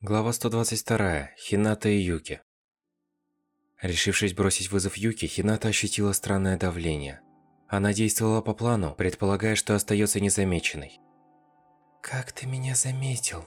Глава 122. Хината и Юки. Решившись бросить вызов Юки, Хината ощутила странное давление. Она действовала по плану, предполагая, что остается незамеченной. «Как ты меня заметил?»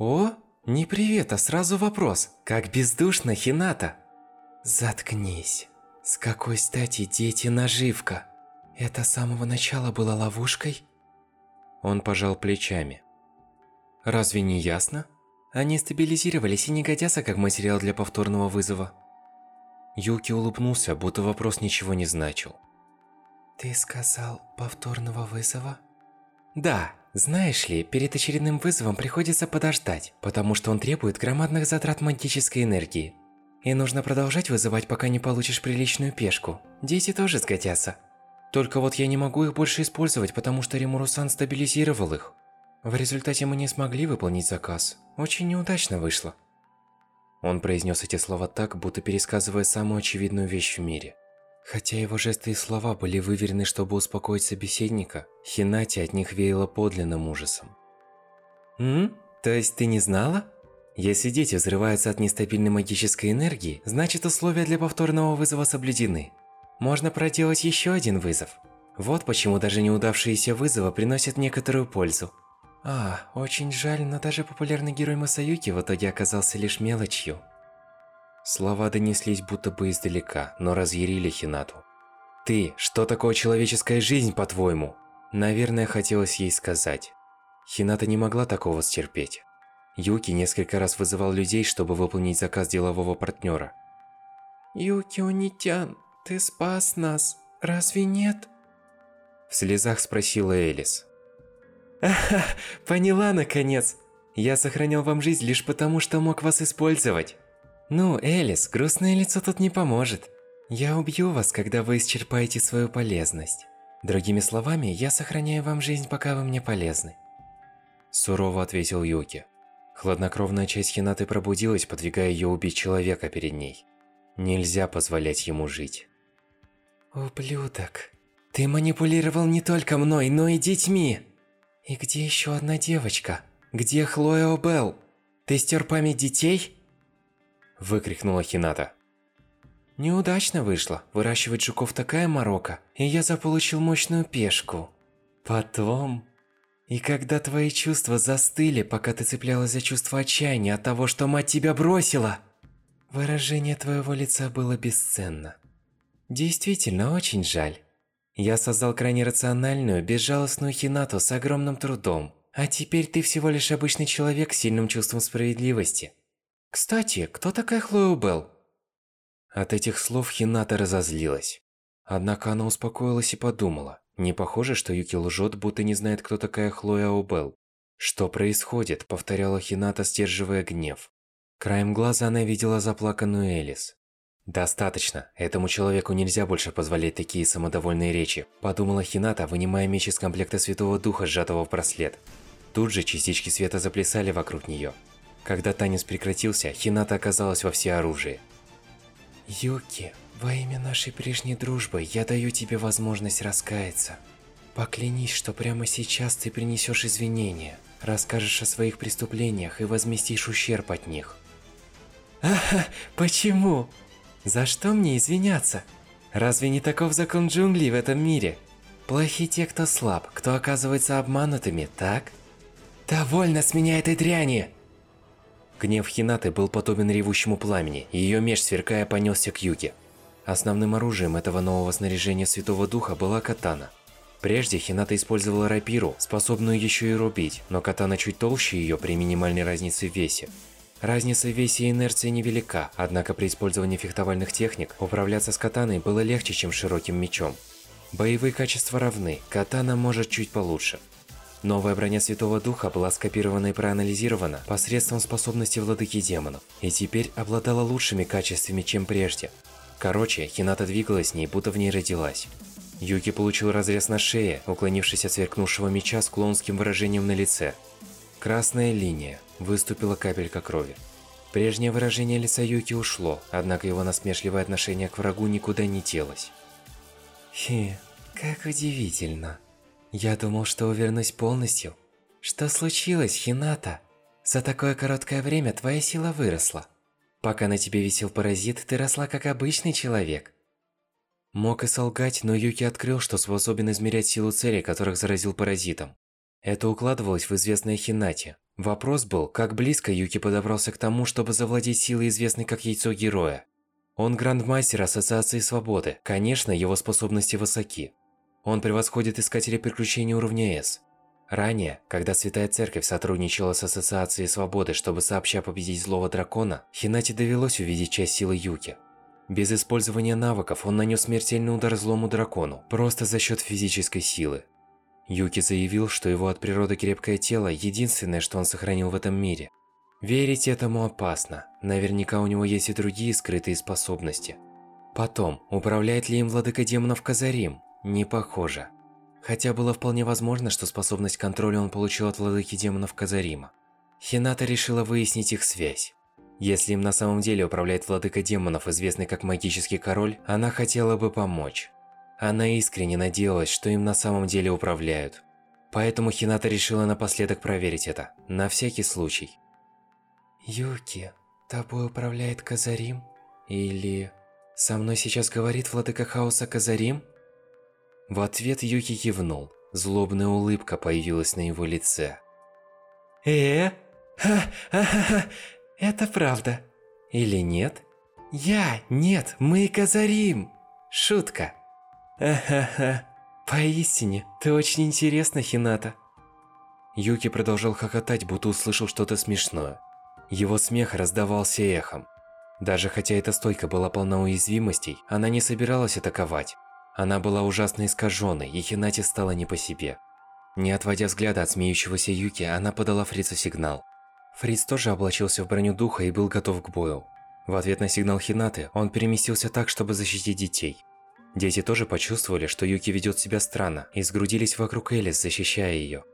«О, не привет, а сразу вопрос. Как бездушно, Хината?» «Заткнись. С какой стати дети наживка? Это с самого начала было ловушкой?» Он пожал плечами. «Разве не ясно?» Они стабилизировались и не годятся как материал для повторного вызова. Юки улыбнулся, будто вопрос ничего не значил. Ты сказал повторного вызова? Да, знаешь ли, перед очередным вызовом приходится подождать, потому что он требует громадных затрат магической энергии. И нужно продолжать вызывать, пока не получишь приличную пешку. Дети тоже сгодятся. Только вот я не могу их больше использовать, потому что Римурусан стабилизировал их. В результате мы не смогли выполнить заказ. Очень неудачно вышло. Он произнес эти слова так, будто пересказывая самую очевидную вещь в мире. Хотя его жесты и слова были выверены, чтобы успокоить собеседника, Хинати от них веяло подлинным ужасом. «М? То есть ты не знала? Если дети взрываются от нестабильной магической энергии, значит условия для повторного вызова соблюдены. Можно проделать еще один вызов. Вот почему даже неудавшиеся вызовы приносят некоторую пользу. А, очень жаль, но даже популярный герой Масаюки в итоге оказался лишь мелочью. Слова донеслись будто бы издалека, но разъярили Хинату. «Ты, что такое человеческая жизнь, по-твоему?» Наверное, хотелось ей сказать. Хината не могла такого стерпеть. Юки несколько раз вызывал людей, чтобы выполнить заказ делового партнера. «Юки Унитян, ты спас нас, разве нет?» В слезах спросила Элис. Ага, поняла наконец. Я сохранил вам жизнь лишь потому, что мог вас использовать. Ну, Элис, грустное лицо тут не поможет. Я убью вас, когда вы исчерпаете свою полезность. Другими словами, я сохраняю вам жизнь, пока вы мне полезны. Сурово ответил Юки. Хладнокровная часть Хинаты пробудилась, подвигая ее убить человека перед ней. Нельзя позволять ему жить. Ублюдок. Ты манипулировал не только мной, но и детьми. «И где еще одна девочка? Где Хлоя Обел? Ты стер память детей?» Выкрикнула Хината. Неудачно вышло. Выращивать жуков такая морока, и я заполучил мощную пешку. Потом... И когда твои чувства застыли, пока ты цеплялась за чувство отчаяния от того, что мать тебя бросила, выражение твоего лица было бесценно. Действительно, очень жаль. Я создал крайне рациональную, безжалостную Хинату с огромным трудом. А теперь ты всего лишь обычный человек с сильным чувством справедливости. Кстати, кто такая Хлоя Белл? От этих слов Хината разозлилась. Однако она успокоилась и подумала. Не похоже, что Юки лжет, будто не знает, кто такая Хлоя Обел. «Что происходит?» – повторяла Хината, сдерживая гнев. Краем глаза она видела заплаканную Элис. «Достаточно. Этому человеку нельзя больше позволять такие самодовольные речи», подумала Хината, вынимая меч из комплекта Святого Духа, сжатого в браслет. Тут же частички света заплясали вокруг нее. Когда танец прекратился, Хината оказалась во всеоружии. «Юки, во имя нашей прежней дружбы я даю тебе возможность раскаяться. Поклянись, что прямо сейчас ты принесешь извинения, расскажешь о своих преступлениях и возместишь ущерб от них». «Ага, почему?» За что мне извиняться? Разве не таков закон джунглей в этом мире? Плохи те, кто слаб, кто оказывается обманутыми, так? Довольно с меня этой дряни! Гнев Хинаты был подобен ревущему пламени, и ее меч, сверкая, понесся к юге. Основным оружием этого нового снаряжения Святого Духа была катана. Прежде Хината использовала рапиру, способную еще и рубить, но катана чуть толще ее при минимальной разнице в весе. Разница в весе и инерции невелика, однако при использовании фехтовальных техник управляться с катаной было легче, чем широким мечом. Боевые качества равны, катана может чуть получше. Новая броня Святого Духа была скопирована и проанализирована посредством способности владыки демонов, и теперь обладала лучшими качествами, чем прежде. Короче, Хината двигалась с ней, будто в ней родилась. Юки получил разрез на шее, уклонившись от сверкнувшего меча с клоунским выражением на лице. Красная линия. Выступила капелька крови. Прежнее выражение лица Юки ушло, однако его насмешливое отношение к врагу никуда не делось. Хи, как удивительно. Я думал, что увернусь полностью. Что случилось, Хината? За такое короткое время твоя сила выросла. Пока на тебе висел паразит, ты росла как обычный человек. Мог и солгать, но Юки открыл, что способен измерять силу целей, которых заразил паразитом. Это укладывалось в известное Хинати. Вопрос был, как близко Юки подобрался к тому, чтобы завладеть силой, известной как Яйцо Героя. Он грандмастер Ассоциации Свободы, конечно, его способности высоки. Он превосходит Искателя Приключений уровня S. Ранее, когда Святая Церковь сотрудничала с Ассоциацией Свободы, чтобы сообща победить злого дракона, Хинати довелось увидеть часть силы Юки. Без использования навыков он нанес смертельный удар злому дракону, просто за счет физической силы. Юки заявил, что его от природы крепкое тело – единственное, что он сохранил в этом мире. Верить этому опасно, наверняка у него есть и другие скрытые способности. Потом, управляет ли им владыка демонов Казарим? Не похоже. Хотя было вполне возможно, что способность контроля он получил от владыки демонов Казарима. Хината решила выяснить их связь. Если им на самом деле управляет владыка демонов, известный как Магический Король, она хотела бы помочь. Она искренне надеялась, что им на самом деле управляют. Поэтому Хината решила напоследок проверить это, на всякий случай. Юки, тобой управляет Казарим? Или... Со мной сейчас говорит владыка хаоса Казарим? В ответ Юки кивнул. Злобная улыбка появилась на его лице. Э? Ха-ха-ха! Это правда. Или нет? Я, нет, мы Казарим. Шутка. Ха-ха-ха. Поистине, ты очень интересна, Хината. Юки продолжал хохотать, будто услышал что-то смешное. Его смех раздавался эхом. Даже хотя эта стойка была полна уязвимостей, она не собиралась атаковать. Она была ужасно искаженной, и Хинати стало не по себе. Не отводя взгляда от смеющегося Юки, она подала Фрицу сигнал. Фриц тоже облачился в броню духа и был готов к бою. В ответ на сигнал Хинаты, он переместился так, чтобы защитить детей. Дети тоже почувствовали, что Юки ведет себя странно, и сгрудились вокруг Элис, защищая ее.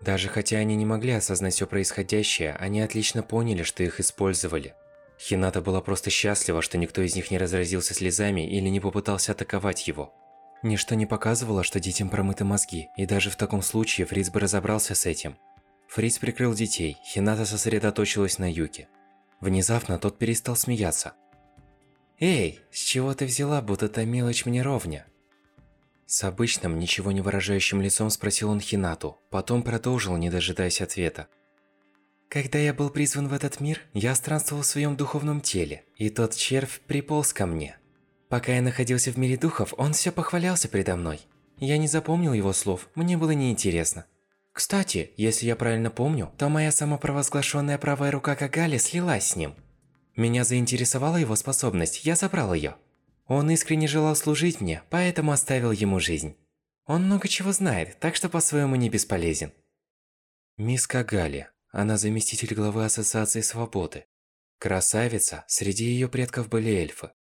Даже хотя они не могли осознать все происходящее, они отлично поняли, что их использовали. Хината была просто счастлива, что никто из них не разразился слезами или не попытался атаковать его. Ничто не показывало, что детям промыты мозги, и даже в таком случае Фриц бы разобрался с этим. Фриц прикрыл детей, Хината сосредоточилась на Юке. Внезапно тот перестал смеяться. «Эй, с чего ты взяла, будто та мелочь мне ровня?» С обычным, ничего не выражающим лицом спросил он Хинату, потом продолжил, не дожидаясь ответа. «Когда я был призван в этот мир, я странствовал в своем духовном теле, и тот червь приполз ко мне. Пока я находился в мире духов, он все похвалялся предо мной. Я не запомнил его слов, мне было неинтересно. Кстати, если я правильно помню, то моя самопровозглашенная правая рука Кагали слилась с ним. Меня заинтересовала его способность, я забрал ее. Он искренне желал служить мне, поэтому оставил ему жизнь. Он много чего знает, так что по-своему не бесполезен. Мисс Кагали, она заместитель главы Ассоциации Свободы. Красавица, среди ее предков были эльфы.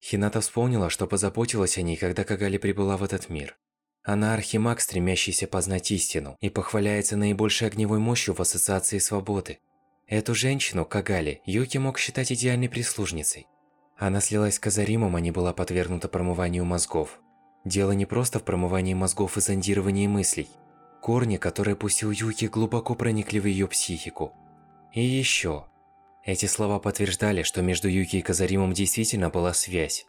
Хината вспомнила, что позаботилась о ней, когда Кагали прибыла в этот мир. Она архимаг, стремящийся познать истину, и похваляется наибольшей огневой мощью в Ассоциации Свободы. Эту женщину, Кагали, Юки мог считать идеальной прислужницей. Она слилась с Казаримом, а не была подвергнута промыванию мозгов. Дело не просто в промывании мозгов и зондировании мыслей. Корни, которые пустил Юки, глубоко проникли в ее психику. И еще. Эти слова подтверждали, что между Юки и Казаримом действительно была связь.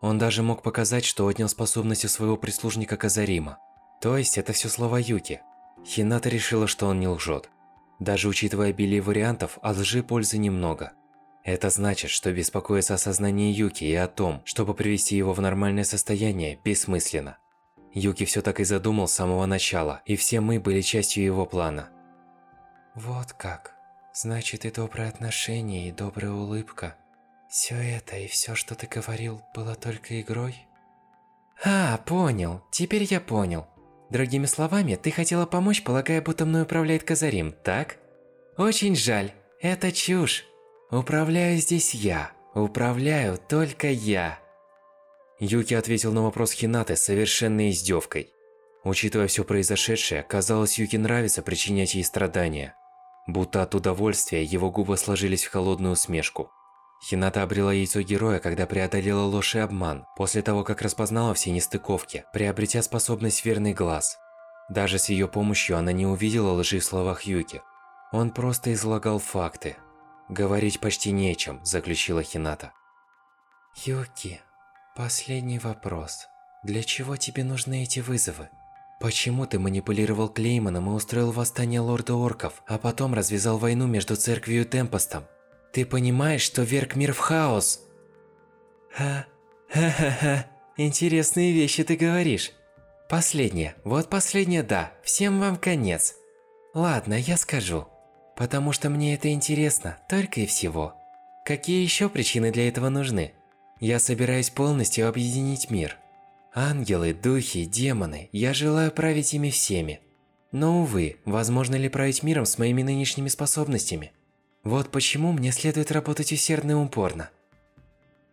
Он даже мог показать, что отнял способности своего прислужника Казарима. То есть это все слова Юки. Хината решила, что он не лжет. Даже учитывая обилие вариантов, от лжи пользы немного. Это значит, что беспокоиться о сознании Юки и о том, чтобы привести его в нормальное состояние, бессмысленно. Юки все так и задумал с самого начала, и все мы были частью его плана. Вот как. Значит и доброе отношение, и добрая улыбка все это и все, что ты говорил, было только игрой? А, понял. Теперь я понял. Другими словами, ты хотела помочь, полагая, будто мной управляет Казарим, так? Очень жаль. Это чушь. Управляю здесь я. Управляю только я. Юки ответил на вопрос Хинаты совершенной издевкой. Учитывая все произошедшее, казалось, Юки нравится причинять ей страдания. Будто от удовольствия его губы сложились в холодную усмешку. Хината обрела яйцо героя, когда преодолела ложь и обман, после того, как распознала все нестыковки, приобретя способность верный глаз. Даже с ее помощью она не увидела лжи в словах Юки. Он просто излагал факты. Говорить почти нечем, заключила Хината. Юки, последний вопрос. Для чего тебе нужны эти вызовы? Почему ты манипулировал Клейманом и устроил восстание Лорда Орков, а потом развязал войну между Церковью и Темпостом? Ты понимаешь, что верг мир в хаос? Ха, ха-ха-ха, интересные вещи ты говоришь. Последнее, вот последнее да, всем вам конец. Ладно, я скажу. Потому что мне это интересно, только и всего. Какие еще причины для этого нужны? Я собираюсь полностью объединить мир. Ангелы, духи, демоны, я желаю править ими всеми. Но, увы, возможно ли править миром с моими нынешними способностями? Вот почему мне следует работать усердно и упорно.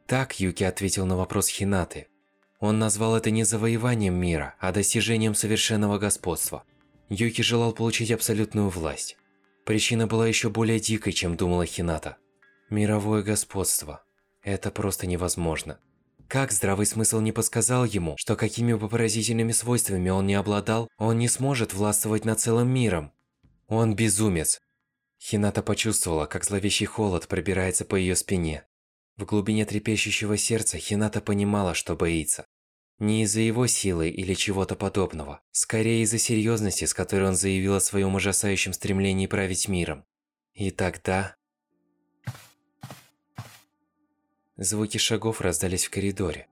Так Юки ответил на вопрос Хинаты. Он назвал это не завоеванием мира, а достижением совершенного господства. Юки желал получить абсолютную власть. Причина была еще более дикой, чем думала Хината. Мировое господство. Это просто невозможно. Как здравый смысл не подсказал ему, что какими бы поразительными свойствами он не обладал, он не сможет властвовать над целым миром. Он безумец. Хината почувствовала, как зловещий холод пробирается по ее спине. В глубине трепещущего сердца Хината понимала, что боится. Не из-за его силы или чего-то подобного, скорее из-за серьезности, с которой он заявил о своем ужасающем стремлении править миром. И тогда... Звуки шагов раздались в коридоре.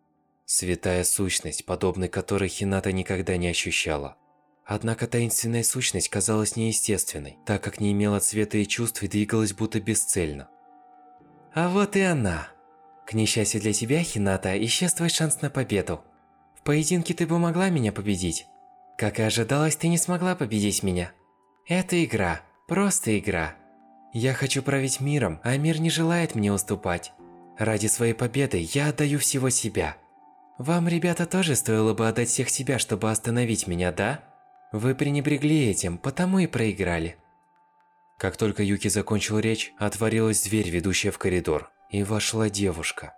Святая сущность, подобной которой Хината никогда не ощущала. Однако таинственная сущность казалась неестественной, так как не имела цвета и чувств и двигалась будто бесцельно. А вот и она. К несчастью для тебя, Хината, исчез твой шанс на победу. В поединке ты бы могла меня победить. Как и ожидалось, ты не смогла победить меня. Это игра, просто игра. Я хочу править миром, а мир не желает мне уступать. Ради своей победы я отдаю всего себя. Вам, ребята, тоже стоило бы отдать всех себя, чтобы остановить меня, да? Вы пренебрегли этим, потому и проиграли. Как только Юки закончил речь, отворилась дверь, ведущая в коридор, и вошла девушка.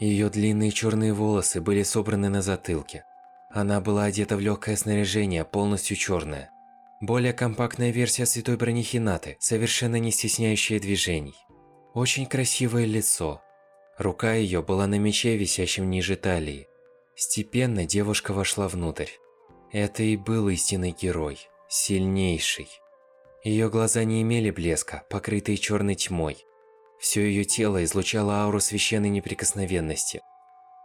Ее длинные черные волосы были собраны на затылке. Она была одета в легкое снаряжение, полностью черное. Более компактная версия святой брони Хинаты, совершенно не стесняющая движений. Очень красивое лицо, Рука ее была на мече, висящем ниже талии. Степенно девушка вошла внутрь. Это и был истинный герой, сильнейший. Ее глаза не имели блеска, покрытые черной тьмой. Все ее тело излучало ауру священной неприкосновенности.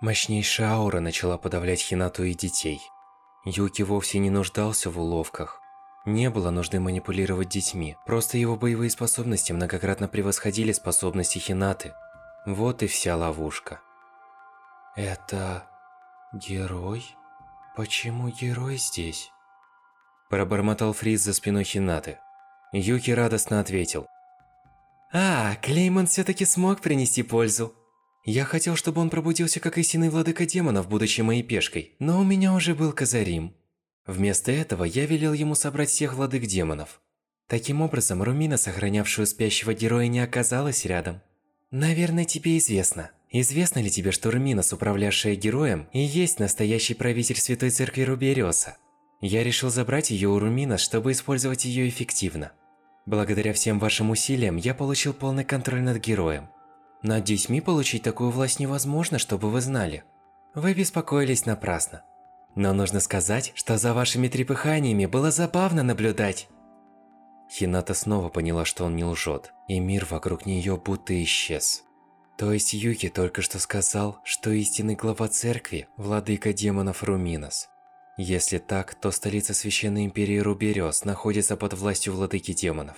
Мощнейшая аура начала подавлять Хинату и детей. Юки вовсе не нуждался в уловках. Не было нужды манипулировать детьми, просто его боевые способности многократно превосходили способности Хинаты – вот и вся ловушка. Это... герой? Почему герой здесь? Пробормотал Фриз за спиной Хинаты. Юки радостно ответил. А, Клеймон все-таки смог принести пользу. Я хотел, чтобы он пробудился как истинный владыка демонов, будучи моей пешкой, но у меня уже был Казарим. Вместо этого я велел ему собрать всех владык демонов. Таким образом, Румина, сохранявшую спящего героя, не оказалась рядом. Наверное, тебе известно. Известно ли тебе, что Руминос, управлявшая героем, и есть настоящий правитель Святой Церкви Рубериоса? Я решил забрать ее у Руминос, чтобы использовать ее эффективно. Благодаря всем вашим усилиям, я получил полный контроль над героем. Над детьми получить такую власть невозможно, чтобы вы знали. Вы беспокоились напрасно. Но нужно сказать, что за вашими трепыханиями было забавно наблюдать. Хината снова поняла, что он не лжет, и мир вокруг нее будто исчез. То есть Юки только что сказал, что истинный глава церкви – владыка демонов Руминос. Если так, то столица Священной Империи Руберёс находится под властью владыки демонов.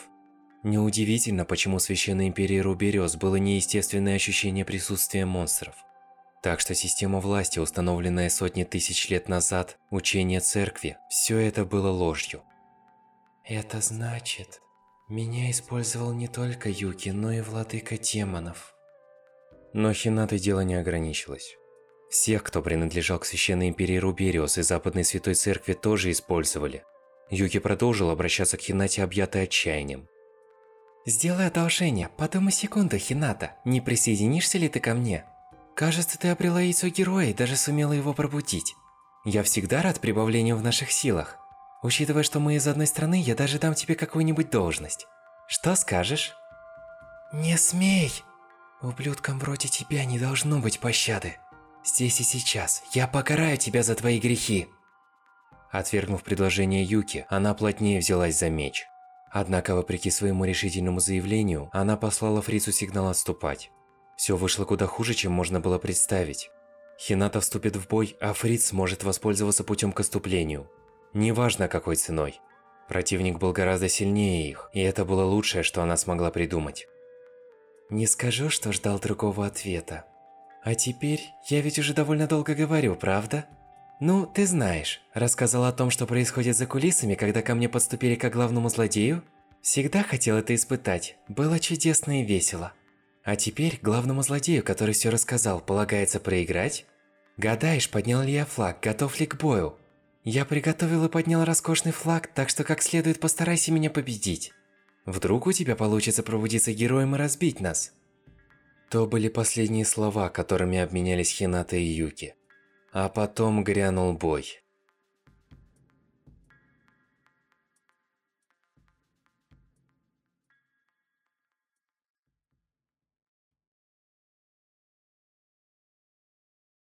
Неудивительно, почему Священной Империи Руберёс было неестественное ощущение присутствия монстров. Так что система власти, установленная сотни тысяч лет назад, учение церкви – все это было ложью. Это значит, меня использовал не только Юки, но и владыка демонов. Но Хинатой дело не ограничилось. Всех, кто принадлежал к Священной Империи Рубериус и Западной Святой Церкви, тоже использовали. Юки продолжил обращаться к Хинате, объятой отчаянием. «Сделай одолжение, подумай секунду, Хината, не присоединишься ли ты ко мне? Кажется, ты обрела яйцо героя и даже сумела его пробудить. Я всегда рад прибавлению в наших силах. Учитывая, что мы из одной страны, я даже дам тебе какую-нибудь должность. Что скажешь? Не смей! Ублюдкам вроде тебя не должно быть пощады. Здесь и сейчас я покараю тебя за твои грехи. Отвергнув предложение Юки, она плотнее взялась за меч. Однако, вопреки своему решительному заявлению, она послала Фрицу сигнал отступать. Все вышло куда хуже, чем можно было представить. Хината вступит в бой, а Фриц сможет воспользоваться путем к отступлению. Неважно какой ценой. Противник был гораздо сильнее их, и это было лучшее, что она смогла придумать. Не скажу, что ждал другого ответа. А теперь, я ведь уже довольно долго говорю, правда? Ну, ты знаешь, рассказал о том, что происходит за кулисами, когда ко мне подступили как главному злодею? Всегда хотел это испытать, было чудесно и весело. А теперь главному злодею, который все рассказал, полагается проиграть? Гадаешь, поднял ли я флаг, готов ли к бою? Я приготовил и поднял роскошный флаг, так что как следует постарайся меня победить. Вдруг у тебя получится пробудиться героем и разбить нас? То были последние слова, которыми обменялись Хината и Юки. А потом грянул бой.